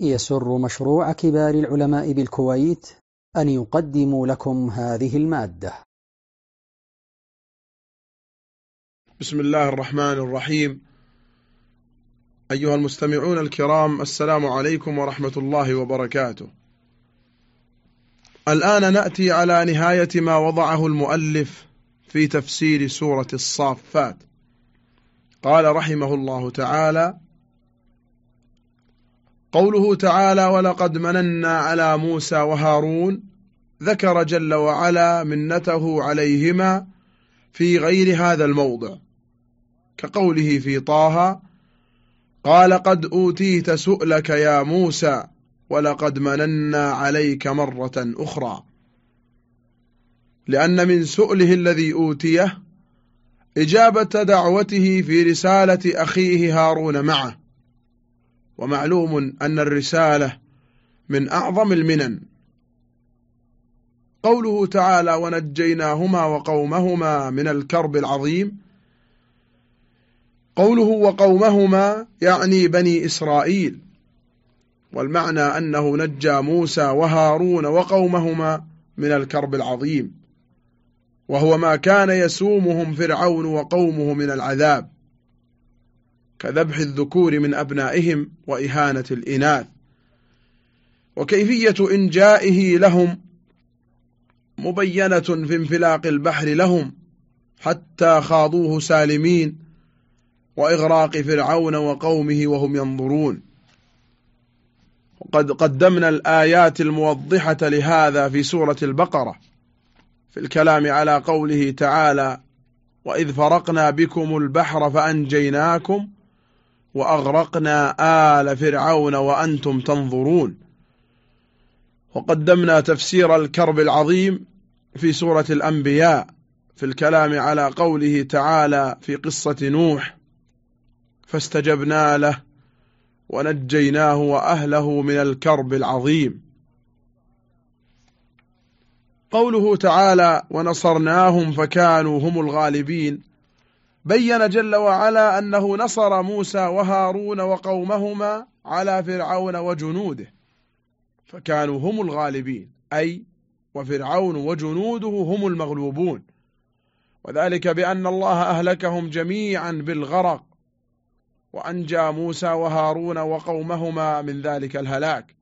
يسر مشروع كبار العلماء بالكويت أن يقدم لكم هذه المادة. بسم الله الرحمن الرحيم. أيها المستمعون الكرام السلام عليكم ورحمة الله وبركاته. الآن نأتي على نهاية ما وضعه المؤلف في تفسير سورة الصافات. قال رحمه الله تعالى قوله تعالى ولقد مننا على موسى وهارون ذكر جل وعلا منته عليهما في غير هذا الموضع كقوله في طه قال قد أوتيت سؤلك يا موسى ولقد مننا عليك مرة أخرى لأن من سؤله الذي أوتيه إجابة دعوته في رسالة أخيه هارون معه ومعلوم أن الرسالة من أعظم المنن. قوله تعالى ونجيناهما وقومهما من الكرب العظيم قوله وقومهما يعني بني إسرائيل. والمعنى أنه نجى موسى وهارون وقومهما من الكرب العظيم. وهو ما كان يسومهم فرعون وقومه من العذاب. كذبح الذكور من أبنائهم وإهانة الإناث. وكيفية إنجائه لهم مبينة في انفلاق البحر لهم حتى خاضوه سالمين وإغراق فرعون وقومه وهم ينظرون. وقد قدمنا الآيات الموضحة لهذا في سورة البقرة في الكلام على قوله تعالى وإذ فرقنا بكم البحر فأنجيناكم وأغرقنا آل فرعون وأنتم تنظرون. وقدمنا تفسير الكرب العظيم في سورة الأنبياء في الكلام على قوله تعالى في قصة نوح فاستجبنا له ونجيناه وأهله من الكرب العظيم. قوله تعالى ونصرناهم فكانوا هم الغالبين. بين جل وعلا أنه نصر موسى وهارون وقومهما على فرعون وجنوده فكانوا هم الغالبين أي وفرعون وجنوده هم المغلوبون. وذلك بأن الله أهلكهم جميعا بالغرق وأنجى موسى وهارون وقومهما من ذلك الهلاك.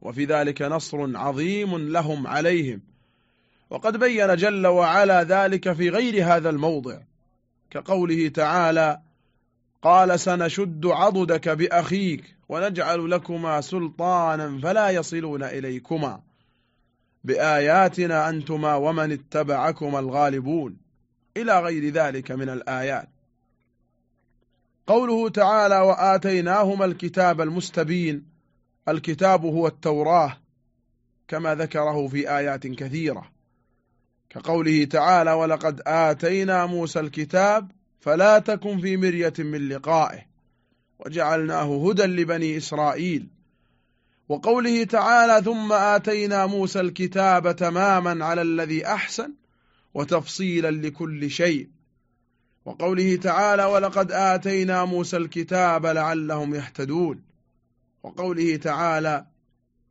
وفي ذلك نصر عظيم لهم عليهم. وقد بين جل وعلا ذلك في غير هذا الموضع. كقوله تعالى قال سنشد عضدك بأخيك ونجعل لكما سلطانا فلا يصلون إليكما. بآياتنا أنتما ومن اتبعكما الغالبون. إلى غير ذلك من الآيات. قوله تعالى وآتيناهما الكتاب المستبين. الكتاب هو التوراة كما ذكره في آيات كثيرة. كقوله تعالى ولقد آتينا موسى الكتاب فلا تكن في مرية من لقائه وجعلناه هدى لبني إسرائيل. وقوله تعالى ثم آتينا موسى الكتاب تماما على الذي أحسن وتفصيلا لكل شيء. وقوله تعالى ولقد آتينا موسى الكتاب لعلهم يهتدون. وقوله تعالى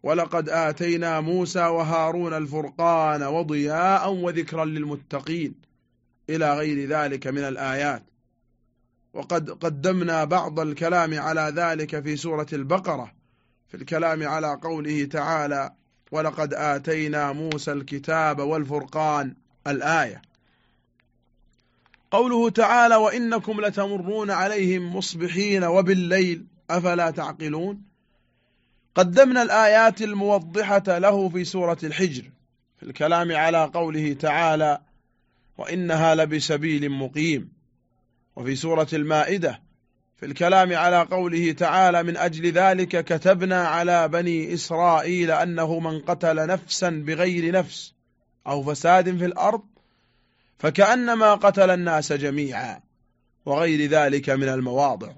ولقد آتينا موسى وهارون الفرقان وضياء وذكرا للمتقين إلى غير ذلك من الآيات. وقد قدمنا بعض الكلام على ذلك في سورة البقرة في الكلام على قوله تعالى ولقد آتينا موسى الكتاب والفرقان الآية. قوله تعالى وإنكم لتمرون عليهم مصبحين وبالليل أفلا تعقلون؟ قدمنا الآيات الموضحة له في سورة الحجر في الكلام على قوله تعالى وإنها لبسبيل مقيم. وفي سورة المائدة في الكلام على قوله تعالى من أجل ذلك كتبنا على بني إسرائيل أنه من قتل نفسا بغير نفس أو فساد في الأرض فكأنما قتل الناس جميعا وغير ذلك من المواضع.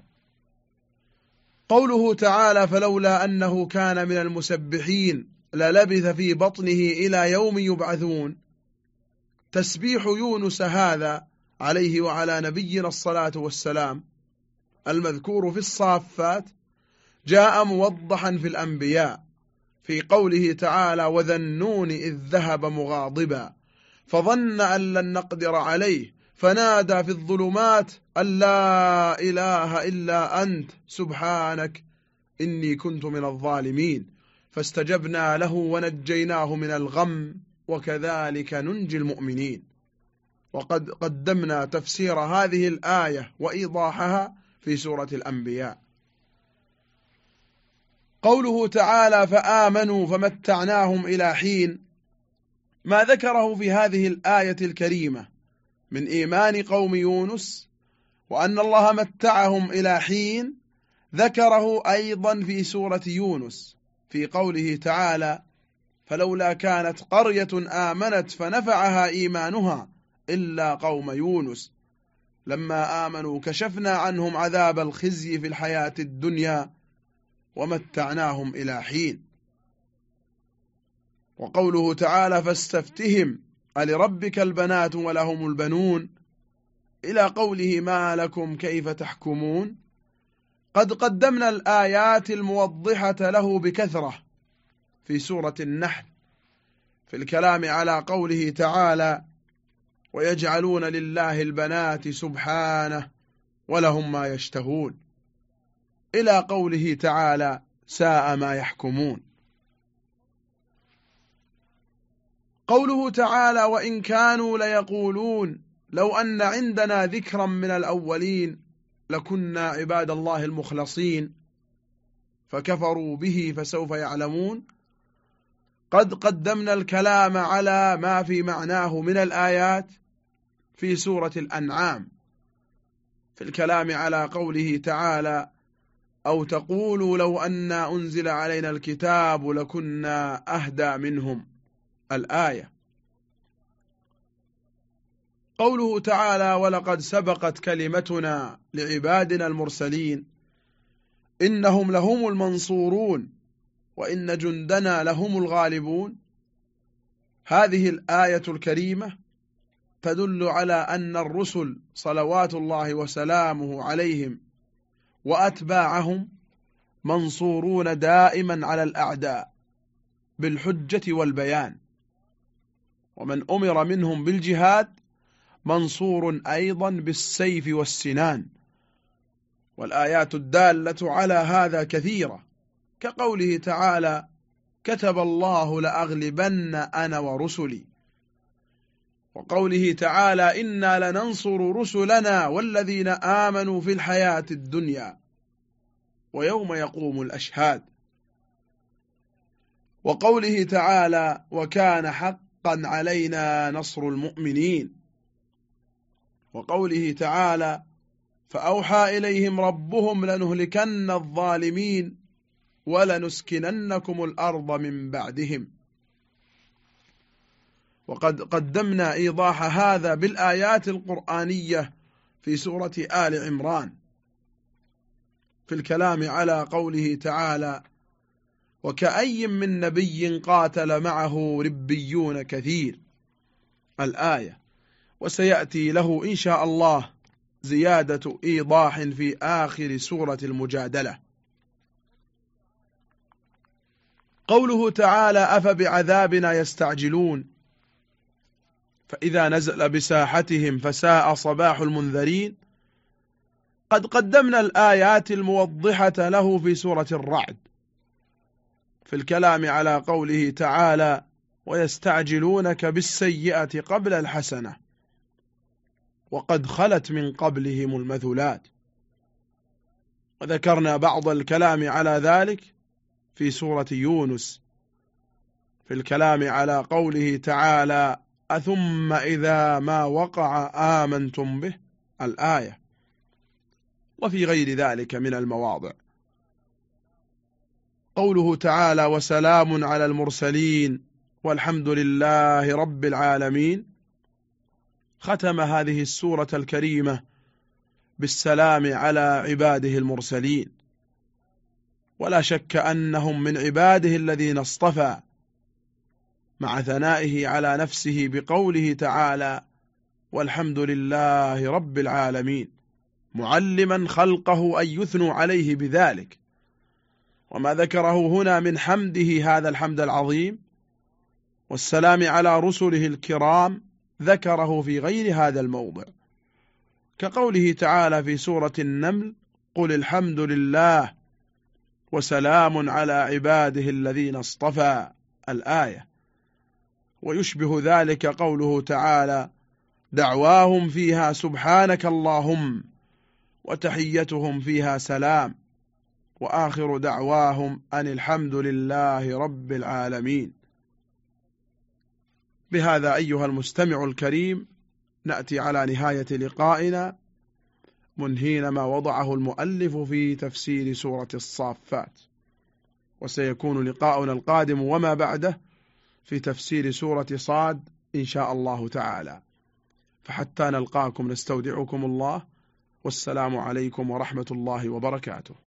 قوله تعالى فلولا أنه كان من المسبحين للبث في بطنه إلى يوم يبعثون. تسبيح يونس هذا عليه وعلى نبينا الصلاة والسلام المذكور في الصافات جاء موضحا في الأنبياء في قوله تعالى وذنون إذ ذهب مغاضبا فظن أن لن نقدر عليه فنادى في الظلمات أن لا إله إلا أنت سبحانك إني كنت من الظالمين. فاستجبنا له ونجيناه من الغم وكذلك ننجي المؤمنين. وقد قدمنا تفسير هذه الآية وإيضاحها في سورة الأنبياء. قوله تعالى فآمنوا فمتعناهم إلى حين. ما ذكره في هذه الآية الكريمة من إيمان قوم يونس وأن الله متعهم إلى حين ذكره أيضا في سورة يونس في قوله تعالى فلولا كانت قرية آمنت فنفعها إيمانها إلا قوم يونس. لما آمنوا كشفنا عنهم عذاب الخزي في الحياة الدنيا ومتعناهم إلى حين. وقوله تعالى فاستفتهم ألربك البنات ولهم البنون؟ إلى قوله ما لكم كيف تحكمون؟ قد قدمنا الآيات الموضحة له بكثرة في سورة النحل في الكلام على قوله تعالى ويجعلون لله البنات سبحانه ولهم ما يشتهون. إلى قوله تعالى ساء ما يحكمون. قوله تعالى وإن كانوا ليقولون لو أن عندنا ذكرا من الأولين لكنا عباد الله المخلصين فكفروا به فسوف يعلمون. قد قدمنا الكلام على ما في معناه من الآيات في سورة الأنعام. في الكلام على قوله تعالى أو تقولوا لو أن أنزل علينا الكتاب لكنا أهدى منهم. الآية. قوله تعالى ولقد سبقت كلمتنا لعبادنا المرسلين إنهم لهم المنصورون وإن جندنا لهم الغالبون. هذه الآية الكريمة تدل على أن الرسل صلوات الله وسلامه عليهم وأتباعهم منصورون دائما على الأعداء بالحجة والبيان. ومن أمر منهم بالجهاد منصور أيضا بالسيف والسنان. والآيات الدالة على هذا كثيرة. كقوله تعالى كتب الله لأغلبن أنا ورسلي وقوله تعالى إنا لننصر رسلنا والذين آمنوا في الحياة الدنيا ويوم يقوم الأشهاد وقوله تعالى وكان حقا علينا نصر المؤمنين. وقوله تعالى فأوحى إليهم ربهم لنهلكن الظالمين ولنسكننكم الأرض من بعدهم. وقد قدمنا إيضاح هذا بالآيات القرآنية في سورة آل عمران. في الكلام على قوله تعالى وكأي من نبي قاتل معه ربيون كثير. الآية وسيأتي له إن شاء الله زيادة إيضاح في آخر سورة المجادلة. قوله تعالى أفبعذابنا يستعجلون؟ فإذا نزل بساحتهم فساء صباح المنذرين. قد قدمنا الآيات الموضحة له في سورة الرعد. في الكلام على قوله تعالى ويستعجلونك بالسيئة قبل الحسنة وقد خلت من قبلهم المثلات وذكرنا بعض الكلام على ذلك في سورة يونس في الكلام على قوله تعالى أثم إذا ما وقع آمنتم به الآية. وفي غير ذلك من المواضع. قوله تعالى وسلام على المرسلين والحمد لله رب العالمين. ختم هذه السورة الكريمة بالسلام على عباده المرسلين. ولا شك أنهم من عباده الذين اصطفى مع ثنائه على نفسه بقوله تعالى والحمد لله رب العالمين. معلما خلقه أن يثنوا عليه بذلك. وما ذكره هنا من حمده هذا الحمد العظيم والسلام على رسله الكرام ذكره في غير هذا الموضع. كقوله تعالى في سورة النمل قل الحمد لله وسلام على عباده الذين اصطفى الآية. ويشبه ذلك قوله تعالى دعواهم فيها سبحانك اللهم وتحيتهم فيها سلام. وآخر دعواهم أن الحمد لله رب العالمين. بهذا أيها المستمع الكريم نأتي على نهاية لقائنا منهين ما وضعه المؤلف في تفسير سورة الصافات. وسيكون لقاؤنا القادم وما بعده في تفسير سورة صاد إن شاء الله تعالى. فحتى نلقاكم نستودعكم الله. والسلام عليكم ورحمة الله وبركاته.